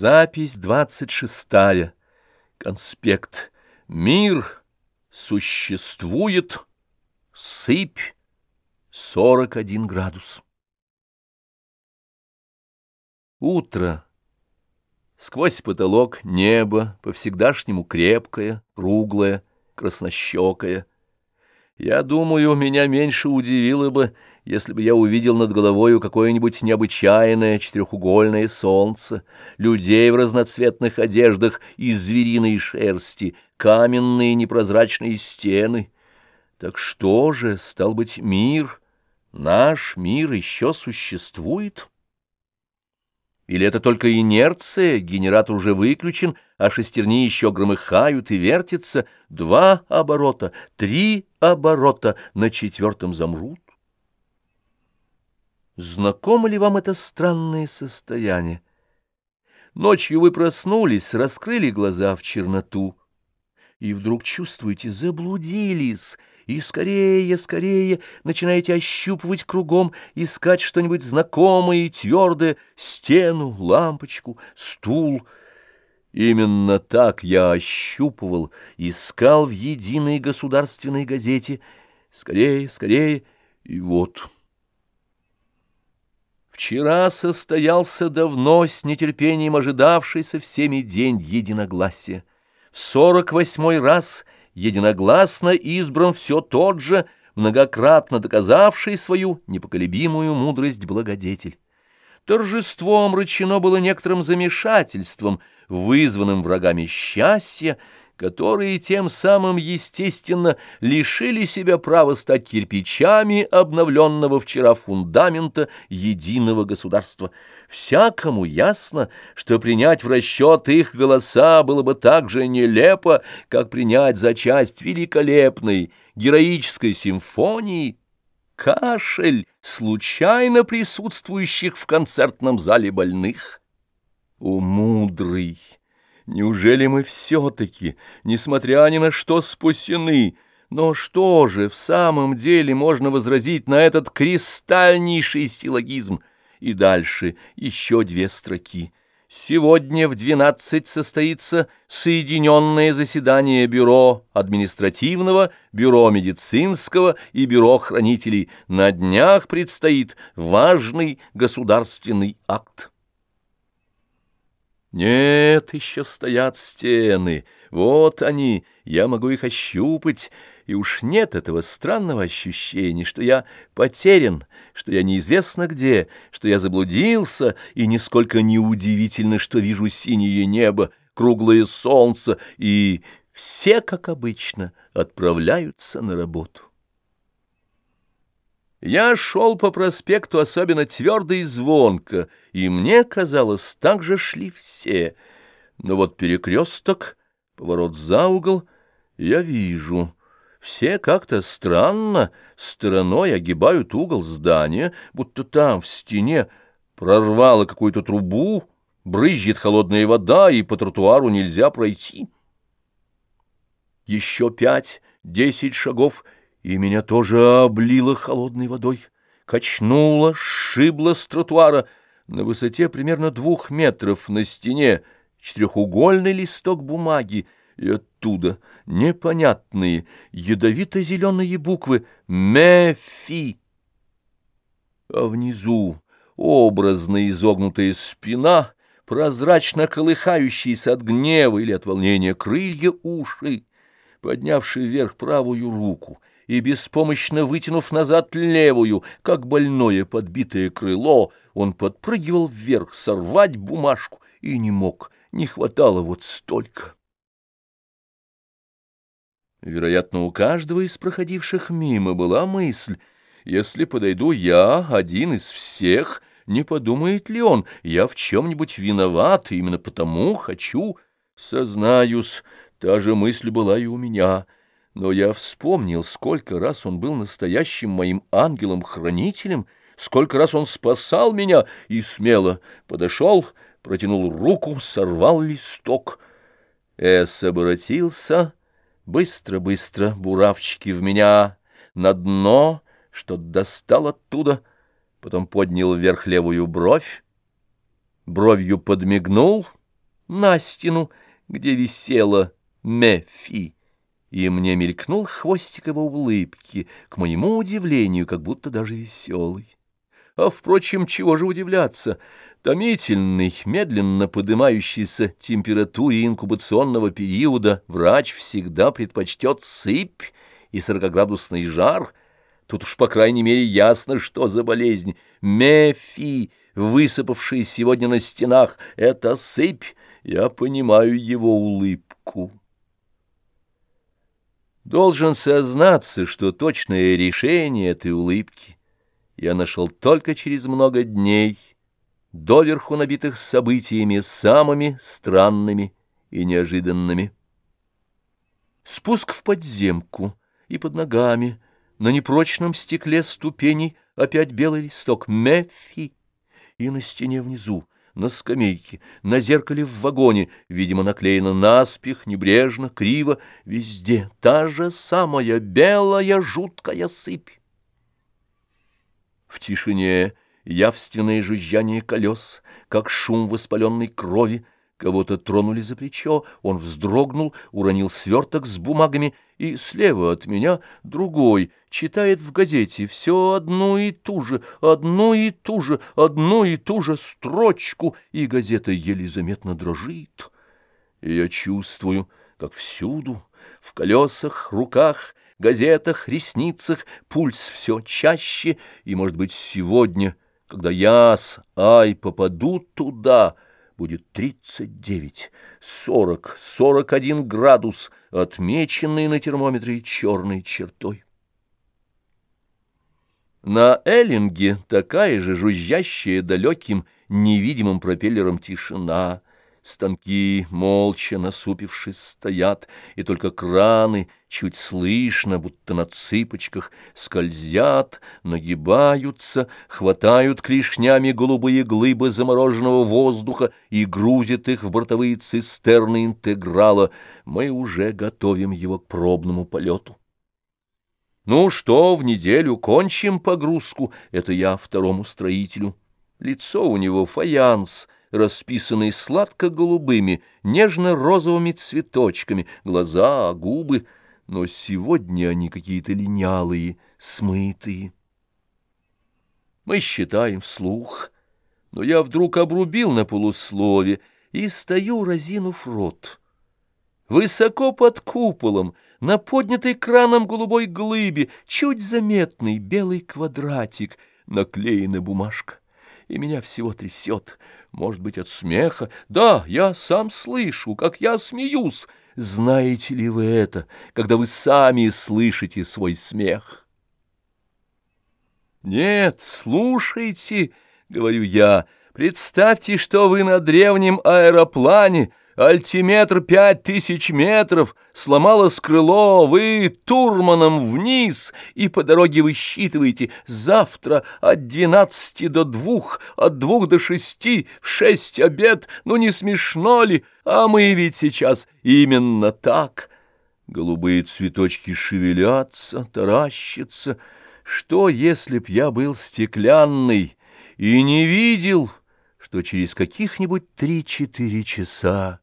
Запись двадцать шестая. Конспект. Мир существует. Сыпь. Сорок один градус. Утро. Сквозь потолок небо, по-всегдашнему крепкое, круглое, краснощекое. Я думаю, меня меньше удивило бы, если бы я увидел над головою какое-нибудь необычайное четырехугольное солнце, людей в разноцветных одеждах из звериной шерсти, каменные непрозрачные стены. Так что же, стал быть, мир, наш мир еще существует? Или это только инерция, генератор уже выключен, а шестерни еще громыхают и вертятся, два оборота, три оборота, на четвертом замрут? Знакомо ли вам это странное состояние? Ночью вы проснулись, раскрыли глаза в черноту, и вдруг чувствуете, заблудились, и скорее, скорее начинаете ощупывать кругом, искать что-нибудь знакомое и твердое, стену, лампочку, стул. Именно так я ощупывал, искал в единой государственной газете. Скорее, скорее, и вот... Вчера состоялся давно с нетерпением ожидавшийся всеми день единогласия. В сорок восьмой раз единогласно избран все тот же, многократно доказавший свою непоколебимую мудрость благодетель. Торжеством рычено было некоторым замешательством, вызванным врагами счастья, которые тем самым, естественно, лишили себя права стать кирпичами обновленного вчера фундамента единого государства. Всякому ясно, что принять в расчет их голоса было бы так же нелепо, как принять за часть великолепной героической симфонии кашель случайно присутствующих в концертном зале больных. О, мудрый! Неужели мы все-таки, несмотря ни на что, спасены? Но что же в самом деле можно возразить на этот кристальнейший силлогизм? И дальше еще две строки. Сегодня в двенадцать состоится соединенное заседание Бюро административного, Бюро медицинского и Бюро хранителей. На днях предстоит важный государственный акт. Нет, еще стоят стены. Вот они, я могу их ощупать, и уж нет этого странного ощущения, что я потерян, что я неизвестно где, что я заблудился, и нисколько не удивительно, что вижу синее небо, круглое солнце, и все, как обычно, отправляются на работу. Я шел по проспекту особенно твердо и звонко, и мне казалось, так же шли все. Но вот перекресток, поворот за угол, я вижу. Все как-то странно стороной огибают угол здания, будто там, в стене, прорвало какую-то трубу, брызжет холодная вода, и по тротуару нельзя пройти. Еще пять, десять шагов — и меня тоже облило холодной водой, качнуло, сшибло с тротуара на высоте примерно двух метров на стене четырехугольный листок бумаги, и оттуда непонятные ядовито-зеленые буквы «Мефи». А внизу образно изогнутая спина, прозрачно колыхающиеся от гнева или от волнения крылья уши, поднявший вверх правую руку — и, беспомощно вытянув назад левую, как больное подбитое крыло, он подпрыгивал вверх сорвать бумажку и не мог, не хватало вот столько. Вероятно, у каждого из проходивших мимо была мысль, если подойду я, один из всех, не подумает ли он, я в чем-нибудь виноват, и именно потому хочу, сознаюсь, та же мысль была и у меня — но я вспомнил, сколько раз он был настоящим моим ангелом-хранителем, сколько раз он спасал меня и смело подошел, протянул руку, сорвал листок. Эс обратился, быстро-быстро, буравчики в меня, на дно, что достал оттуда, потом поднял вверх левую бровь, бровью подмигнул, на стену, где висела Мефи, и мне мелькнул хвостик его улыбки, к моему удивлению, как будто даже веселый. А, впрочем, чего же удивляться? Томительный, медленно поднимающийся температуре инкубационного периода врач всегда предпочтет сыпь и сорокоградусный жар. Тут уж, по крайней мере, ясно, что за болезнь. Мефи, высыпавшие сегодня на стенах, — это сыпь. Я понимаю его улыбку. Должен сознаться, что точное решение этой улыбки я нашел только через много дней, доверху набитых событиями самыми странными и неожиданными. Спуск в подземку и под ногами, на непрочном стекле ступеней опять белый листок Мефи, и на стене внизу, на скамейке, на зеркале в вагоне, видимо, наклеено наспех, небрежно, криво, везде та же самая белая жуткая сыпь. В тишине явственное жужжание колес, как шум воспаленной крови, Кого-то тронули за плечо, он вздрогнул, уронил сверток с бумагами, и слева от меня другой читает в газете все одну и ту же, одну и ту же, одну и ту же строчку, и газета еле заметно дрожит. И я чувствую, как всюду, в колесах, руках, газетах, ресницах пульс все чаще, и, может быть, сегодня, когда я с Ай попаду туда, будет 39, 40, 41 градус, отмеченный на термометре черной чертой. На Эллинге такая же жужжащая далеким невидимым пропеллером тишина — Станки, молча насупившись, стоят, и только краны, чуть слышно, будто на цыпочках, скользят, нагибаются, хватают клешнями голубые глыбы замороженного воздуха и грузят их в бортовые цистерны интеграла. Мы уже готовим его к пробному полету. Ну что, в неделю кончим погрузку, это я второму строителю. Лицо у него фаянс — расписанные сладко-голубыми, нежно-розовыми цветочками, глаза, губы, но сегодня они какие-то линялые, смытые. Мы считаем вслух, но я вдруг обрубил на полуслове и стою, разинув рот. Высоко под куполом, на поднятой краном голубой глыбе, чуть заметный белый квадратик, наклеена бумажка, и меня всего трясет — может быть, от смеха. Да, я сам слышу, как я смеюсь. Знаете ли вы это, когда вы сами слышите свой смех? Нет, слушайте, — говорю я, — представьте, что вы на древнем аэроплане — Альтиметр пять тысяч метров, сломалось крыло, вы турманом вниз, и по дороге высчитываете завтра от двенадцати до двух, от двух до шести, в шесть обед, ну не смешно ли? А мы ведь сейчас именно так. Голубые цветочки шевелятся, таращатся. Что, если б я был стеклянный и не видел, что через каких-нибудь три-четыре часа